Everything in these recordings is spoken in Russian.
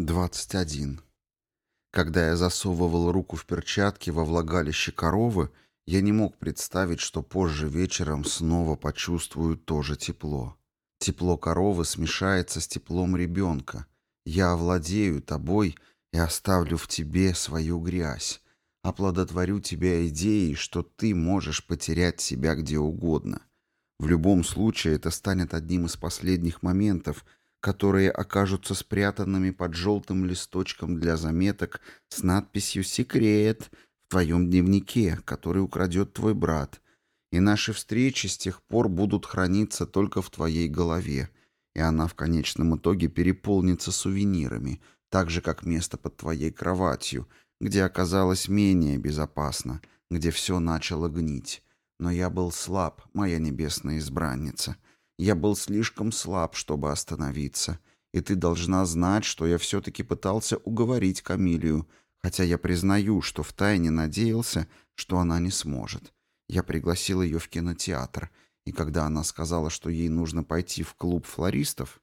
21. Когда я засовывал руку в перчатки во влагалище коровы, я не мог представить, что позже вечером снова почувствую то же тепло. Тепло коровы смешается с теплом ребенка. Я овладею тобой и оставлю в тебе свою грязь. Оплодотворю тебя идеей, что ты можешь потерять себя где угодно. В любом случае это станет одним из последних моментов — которые окажутся спрятанными под желтым листочком для заметок с надписью «Секрет» в твоем дневнике, который украдет твой брат. И наши встречи с тех пор будут храниться только в твоей голове, и она в конечном итоге переполнится сувенирами, так же, как место под твоей кроватью, где оказалось менее безопасно, где все начало гнить. Но я был слаб, моя небесная избранница — я был слишком слаб, чтобы остановиться, и ты должна знать, что я все-таки пытался уговорить Камилию, хотя я признаю, что втайне надеялся, что она не сможет. Я пригласил ее в кинотеатр, и когда она сказала, что ей нужно пойти в клуб флористов,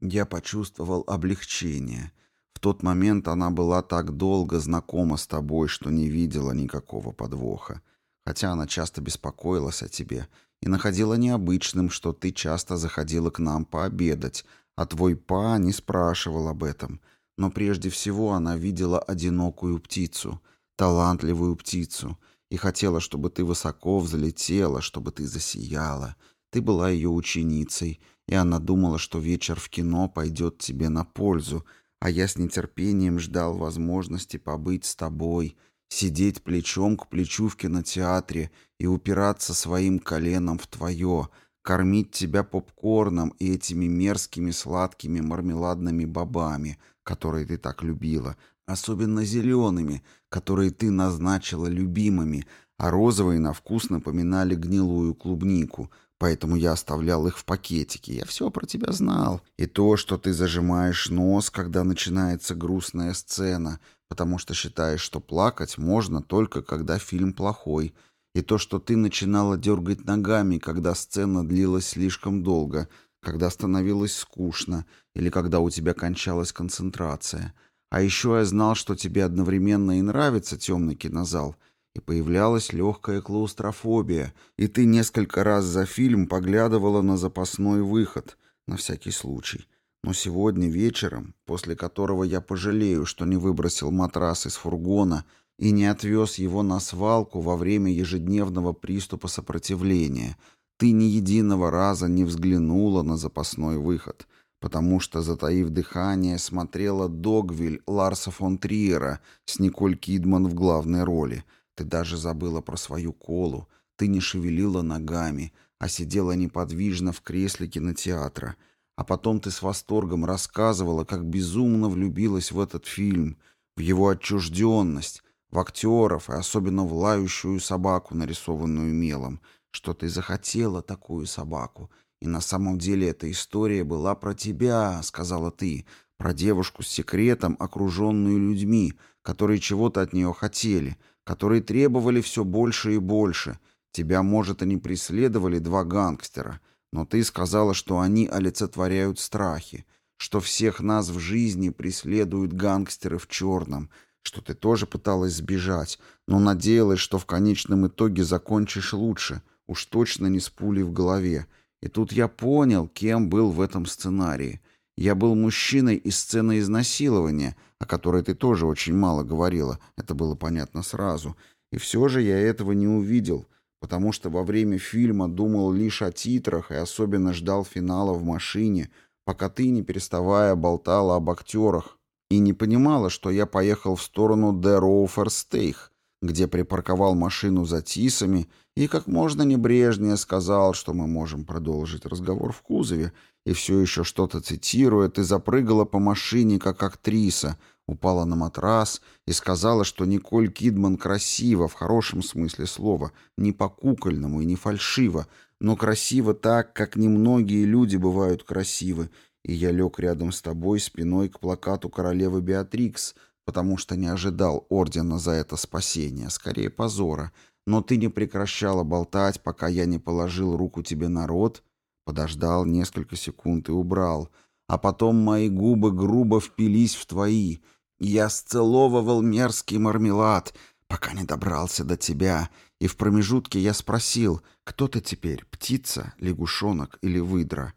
я почувствовал облегчение. В тот момент она была так долго знакома с тобой, что не видела никакого подвоха. Хотя она часто беспокоилась о тебе и находила необычным, что ты часто заходила к нам пообедать, а твой па не спрашивал об этом. Но прежде всего она видела одинокую птицу, талантливую птицу, и хотела, чтобы ты высоко взлетела, чтобы ты засияла. Ты была ее ученицей, и она думала, что вечер в кино пойдет тебе на пользу, а я с нетерпением ждал возможности побыть с тобой — сидеть плечом к плечу в кинотеатре и упираться своим коленом в твое, кормить тебя попкорном и этими мерзкими сладкими мармеладными бобами, которые ты так любила, особенно зелеными, которые ты назначила любимыми, а розовые на вкус напоминали гнилую клубнику, поэтому я оставлял их в пакетике. Я все про тебя знал. И то, что ты зажимаешь нос, когда начинается грустная сцена, потому что считаешь, что плакать можно только когда фильм плохой, и то, что ты начинала дергать ногами, когда сцена длилась слишком долго, когда становилось скучно или когда у тебя кончалась концентрация. А еще я знал, что тебе одновременно и нравится темный кинозал, и появлялась легкая клаустрофобия, и ты несколько раз за фильм поглядывала на запасной выход, на всякий случай. Но сегодня вечером, после которого я пожалею, что не выбросил матрас из фургона и не отвез его на свалку во время ежедневного приступа сопротивления, ты ни единого раза не взглянула на запасной выход, потому что, затаив дыхание, смотрела Догвиль Ларса фон Триера с Николь Кидман в главной роли. Ты даже забыла про свою колу, ты не шевелила ногами, а сидела неподвижно в кресле кинотеатра — а потом ты с восторгом рассказывала, как безумно влюбилась в этот фильм, в его отчужденность, в актеров и особенно в лающую собаку, нарисованную мелом, что ты захотела такую собаку. И на самом деле эта история была про тебя, сказала ты, про девушку с секретом, окруженную людьми, которые чего-то от нее хотели, которые требовали все больше и больше. Тебя, может, и не преследовали два гангстера — но ты сказала, что они олицетворяют страхи, что всех нас в жизни преследуют гангстеры в черном, что ты тоже пыталась сбежать, но надеялась, что в конечном итоге закончишь лучше, уж точно не с пулей в голове. И тут я понял, кем был в этом сценарии. Я был мужчиной из сцены изнасилования, о которой ты тоже очень мало говорила, это было понятно сразу. И все же я этого не увидел — потому что во время фильма думал лишь о титрах и особенно ждал финала в машине, пока ты, не переставая, болтала об актерах и не понимала, что я поехал в сторону Де Роуферстейх, где припарковал машину за тисами и как можно небрежнее сказал, что мы можем продолжить разговор в кузове, и все еще что-то цитируя, ты запрыгала по машине, как актриса — упала на матрас и сказала, что Николь Кидман красива в хорошем смысле слова, не по-кукольному и не фальшиво, но красиво так, как немногие люди бывают красивы, и я лег рядом с тобой спиной к плакату королевы Беатрикс, потому что не ожидал ордена за это спасение, скорее позора, но ты не прекращала болтать, пока я не положил руку тебе на рот, подождал несколько секунд и убрал — а потом мои губы грубо впились в твои. Я сцеловывал мерзкий мармелад, пока не добрался до тебя, и в промежутке я спросил, кто ты теперь, птица, лягушонок или выдра?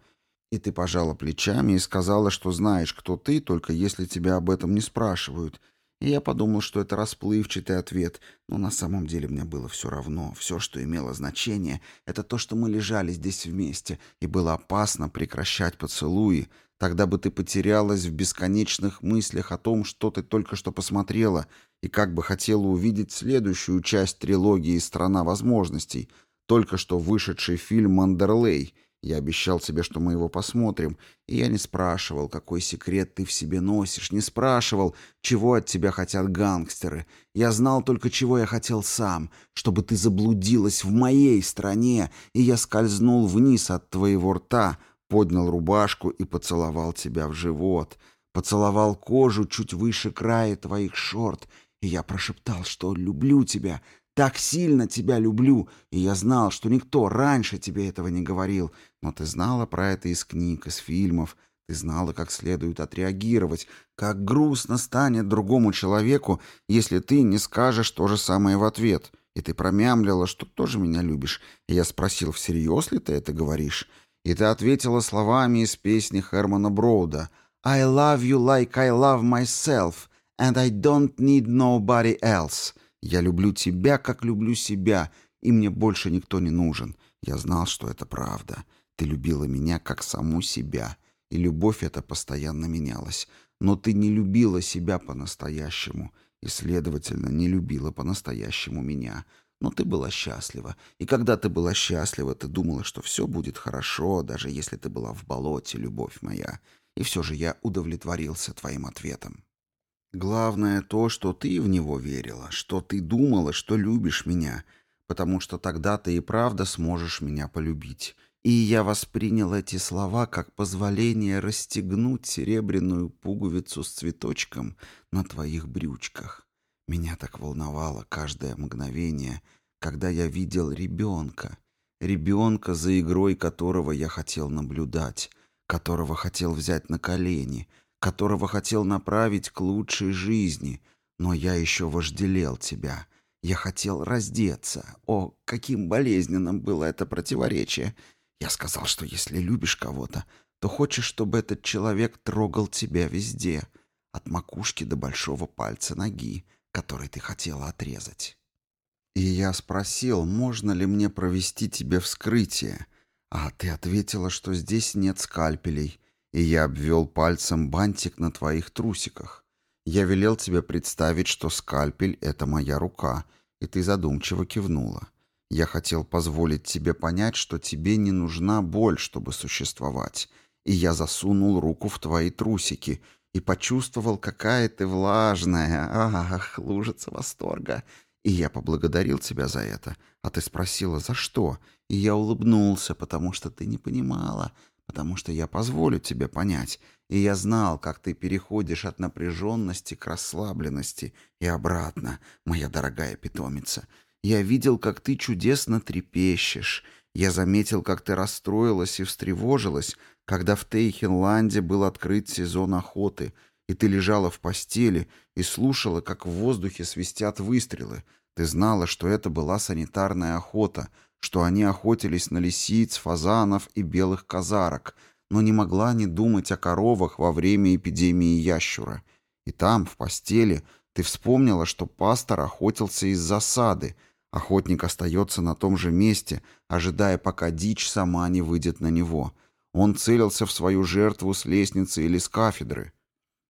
И ты пожала плечами и сказала, что знаешь, кто ты, только если тебя об этом не спрашивают. И я подумал, что это расплывчатый ответ, но на самом деле мне было все равно. Все, что имело значение, это то, что мы лежали здесь вместе, и было опасно прекращать поцелуи. Тогда бы ты потерялась в бесконечных мыслях о том, что ты только что посмотрела, и как бы хотела увидеть следующую часть трилогии «Страна возможностей», только что вышедший фильм «Мандерлей», я обещал себе, что мы его посмотрим, и я не спрашивал, какой секрет ты в себе носишь, не спрашивал, чего от тебя хотят гангстеры. Я знал только, чего я хотел сам, чтобы ты заблудилась в моей стране, и я скользнул вниз от твоего рта, поднял рубашку и поцеловал тебя в живот, поцеловал кожу чуть выше края твоих шорт, и я прошептал, что люблю тебя, так сильно тебя люблю, и я знал, что никто раньше тебе этого не говорил, но ты знала про это из книг, из фильмов, ты знала, как следует отреагировать, как грустно станет другому человеку, если ты не скажешь то же самое в ответ. И ты промямлила, что тоже меня любишь. И я спросил, всерьез ли ты это говоришь? И ты ответила словами из песни Хермана Броуда «I love you like I love myself, and I don't need nobody else». Я люблю тебя, как люблю себя, и мне больше никто не нужен. Я знал, что это правда. Ты любила меня, как саму себя, и любовь эта постоянно менялась. Но ты не любила себя по-настоящему, и, следовательно, не любила по-настоящему меня. Но ты была счастлива, и когда ты была счастлива, ты думала, что все будет хорошо, даже если ты была в болоте, любовь моя. И все же я удовлетворился твоим ответом. Главное то, что ты в него верила, что ты думала, что любишь меня, потому что тогда ты и правда сможешь меня полюбить. И я воспринял эти слова как позволение расстегнуть серебряную пуговицу с цветочком на твоих брючках. Меня так волновало каждое мгновение, когда я видел ребенка, ребенка, за игрой которого я хотел наблюдать, которого хотел взять на колени — которого хотел направить к лучшей жизни, но я еще вожделел тебя. Я хотел раздеться. О, каким болезненным было это противоречие. Я сказал, что если любишь кого-то, то хочешь, чтобы этот человек трогал тебя везде, от макушки до большого пальца ноги, который ты хотела отрезать. И я спросил, можно ли мне провести тебе вскрытие, а ты ответила, что здесь нет скальпелей, и я обвел пальцем бантик на твоих трусиках. Я велел тебе представить, что скальпель — это моя рука, и ты задумчиво кивнула. Я хотел позволить тебе понять, что тебе не нужна боль, чтобы существовать, и я засунул руку в твои трусики и почувствовал, какая ты влажная, ах, лужица восторга. И я поблагодарил тебя за это, а ты спросила, за что, и я улыбнулся, потому что ты не понимала, потому что я позволю тебе понять, и я знал, как ты переходишь от напряженности к расслабленности. И обратно, моя дорогая питомица. Я видел, как ты чудесно трепещешь. Я заметил, как ты расстроилась и встревожилась, когда в Тейхенланде был открыт сезон охоты, и ты лежала в постели и слушала, как в воздухе свистят выстрелы. Ты знала, что это была санитарная охота — что они охотились на лисиц, фазанов и белых казарок, но не могла не думать о коровах во время эпидемии ящура. И там, в постели, ты вспомнила, что пастор охотился из засады. Охотник остается на том же месте, ожидая, пока дичь сама не выйдет на него. Он целился в свою жертву с лестницы или с кафедры.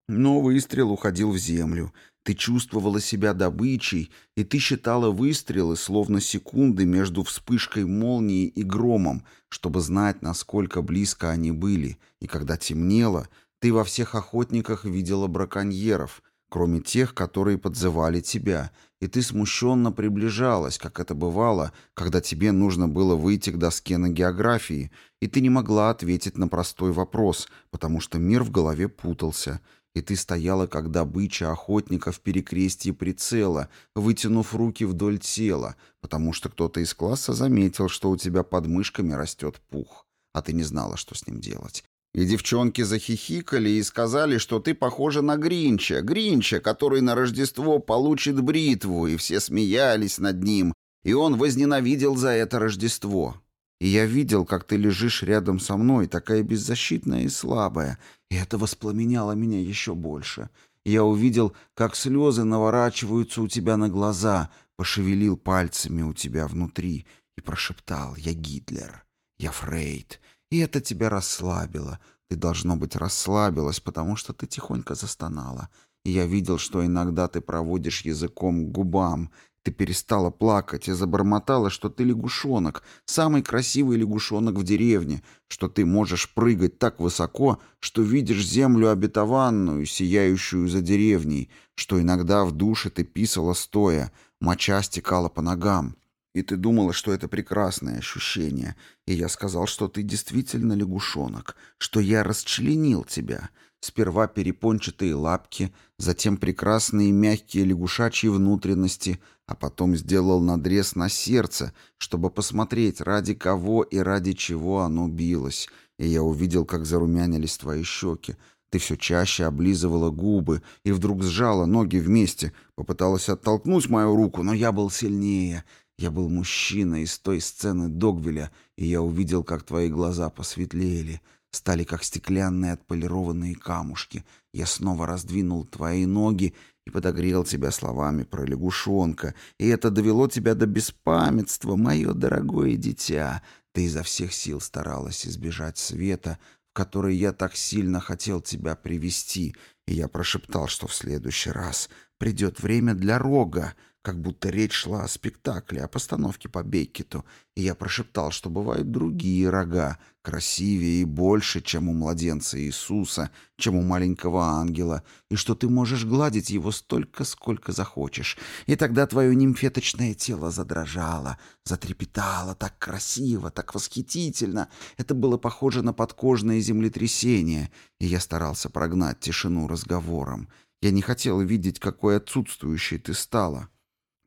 Но выстрел уходил в землю, ты чувствовала себя добычей, и ты считала выстрелы словно секунды между вспышкой молнии и громом, чтобы знать, насколько близко они были. И когда темнело, ты во всех охотниках видела браконьеров, кроме тех, которые подзывали тебя, и ты смущенно приближалась, как это бывало, когда тебе нужно было выйти к доске на географии, и ты не могла ответить на простой вопрос, потому что мир в голове путался — и ты стояла, как добыча охотника в перекрестье прицела, вытянув руки вдоль тела, потому что кто-то из класса заметил, что у тебя под мышками растет пух, а ты не знала, что с ним делать. И девчонки захихикали и сказали, что ты похожа на Гринча, Гринча, который на Рождество получит бритву, и все смеялись над ним, и он возненавидел за это Рождество. И я видел, как ты лежишь рядом со мной, такая беззащитная и слабая, и это воспламеняло меня еще больше. Я увидел, как слезы наворачиваются у тебя на глаза, пошевелил пальцами у тебя внутри и прошептал «Я Гитлер, я Фрейд». И это тебя расслабило. Ты, должно быть, расслабилась, потому что ты тихонько застонала. И я видел, что иногда ты проводишь языком к губам. Ты перестала плакать и забормотала, что ты лягушонок, самый красивый лягушонок в деревне, что ты можешь прыгать так высоко, что видишь землю обетованную, сияющую за деревней, что иногда в душе ты писала стоя, моча стекала по ногам. И ты думала, что это прекрасное ощущение. И я сказал, что ты действительно лягушонок, что я расчленил тебя. Сперва перепончатые лапки, затем прекрасные мягкие лягушачьи внутренности, а потом сделал надрез на сердце, чтобы посмотреть, ради кого и ради чего оно билось. И я увидел, как зарумянились твои щеки. Ты все чаще облизывала губы и вдруг сжала ноги вместе, попыталась оттолкнуть мою руку, но я был сильнее — я был мужчина из той сцены Догвиля, и я увидел, как твои глаза посветлели, стали как стеклянные отполированные камушки. Я снова раздвинул твои ноги и подогрел тебя словами про лягушонка, и это довело тебя до беспамятства, мое дорогое дитя. Ты изо всех сил старалась избежать света, в который я так сильно хотел тебя привести, и я прошептал, что в следующий раз придет время для рога, как будто речь шла о спектакле, о постановке по Беккету, и я прошептал, что бывают другие рога, красивее и больше, чем у младенца Иисуса, чем у маленького ангела, и что ты можешь гладить его столько, сколько захочешь. И тогда твое нимфеточное тело задрожало, затрепетало так красиво, так восхитительно. Это было похоже на подкожное землетрясение, и я старался прогнать тишину разговором. Я не хотел видеть, какой отсутствующей ты стала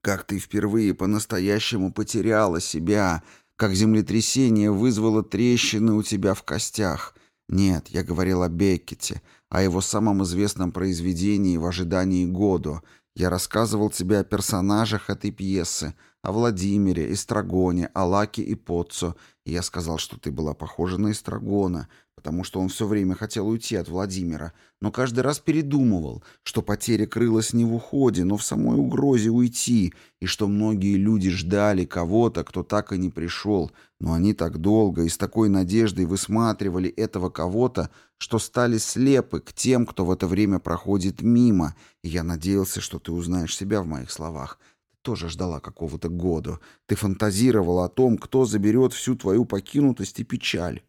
как ты впервые по-настоящему потеряла себя, как землетрясение вызвало трещины у тебя в костях. Нет, я говорил о Беккете, о его самом известном произведении «В ожидании Годо». Я рассказывал тебе о персонажах этой пьесы, о Владимире, Эстрагоне, о Лаке и Поццо. И я сказал, что ты была похожа на Эстрагона, потому что он все время хотел уйти от Владимира, но каждый раз передумывал, что потеря крылась не в уходе, но в самой угрозе уйти, и что многие люди ждали кого-то, кто так и не пришел, но они так долго и с такой надеждой высматривали этого кого-то, что стали слепы к тем, кто в это время проходит мимо, и я надеялся, что ты узнаешь себя в моих словах. Тоже ждала какого-то года. Ты фантазировала о том, кто заберет всю твою покинутость и печаль.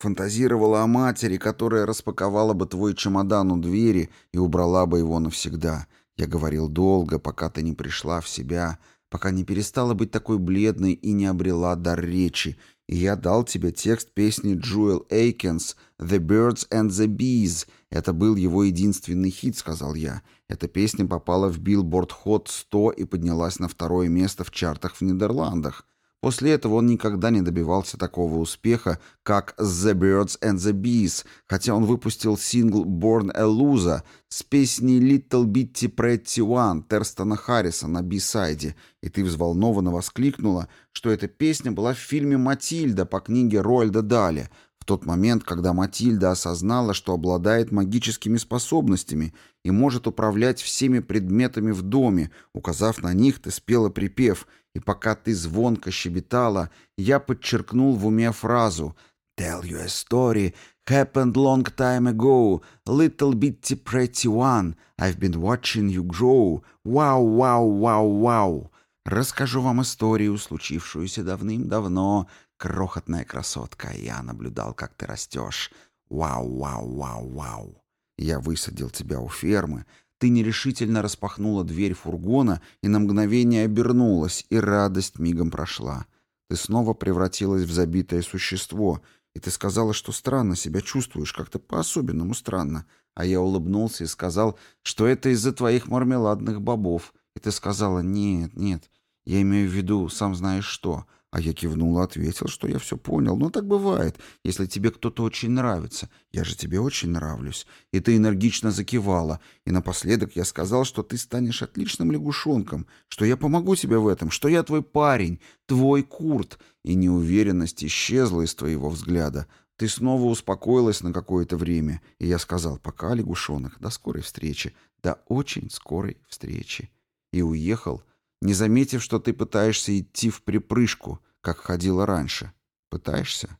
Фантазировала о матери, которая распаковала бы твой чемодан у двери и убрала бы его навсегда. Я говорил долго, пока ты не пришла в себя, пока не перестала быть такой бледной и не обрела дар речи, и я дал тебе текст песни Джуэл Эйкенс «The Birds and the Bees». Это был его единственный хит, сказал я. Эта песня попала в Billboard Hot 100 и поднялась на второе место в чартах в Нидерландах. После этого он никогда не добивался такого успеха, как «The Birds and the Bees», хотя он выпустил сингл «Born a Loser» с песней «Little Bitty Pretty One» Терстона Харриса на би-сайде, и ты взволнованно воскликнула, что эта песня была в фильме «Матильда» по книге Роальда Дали, в тот момент, когда Матильда осознала, что обладает магическими способностями и может управлять всеми предметами в доме, указав на них, ты спела припев — и пока ты звонко щебетала, я подчеркнул в уме фразу «Tell you a story happened long time ago, little bitty pretty one, I've been watching you grow, вау, вау, вау, вау». Расскажу вам историю, случившуюся давным-давно, крохотная красотка. Я наблюдал, как ты растешь. Вау, вау, вау, вау. Я высадил тебя у фермы, ты нерешительно распахнула дверь фургона и на мгновение обернулась, и радость мигом прошла. Ты снова превратилась в забитое существо, и ты сказала, что странно себя чувствуешь, как-то по-особенному странно. А я улыбнулся и сказал, что это из-за твоих мармеладных бобов. И ты сказала, нет, нет, я имею в виду, сам знаешь что. А я кивнул и ответил, что я все понял. Ну, так бывает, если тебе кто-то очень нравится. Я же тебе очень нравлюсь. И ты энергично закивала. И напоследок я сказал, что ты станешь отличным лягушонком, что я помогу тебе в этом, что я твой парень, твой Курт. И неуверенность исчезла из твоего взгляда. Ты снова успокоилась на какое-то время. И я сказал, пока, лягушонок, до скорой встречи. До очень скорой встречи. И уехал, не заметив, что ты пытаешься идти в припрыжку, как ходила раньше. Пытаешься,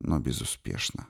но безуспешно.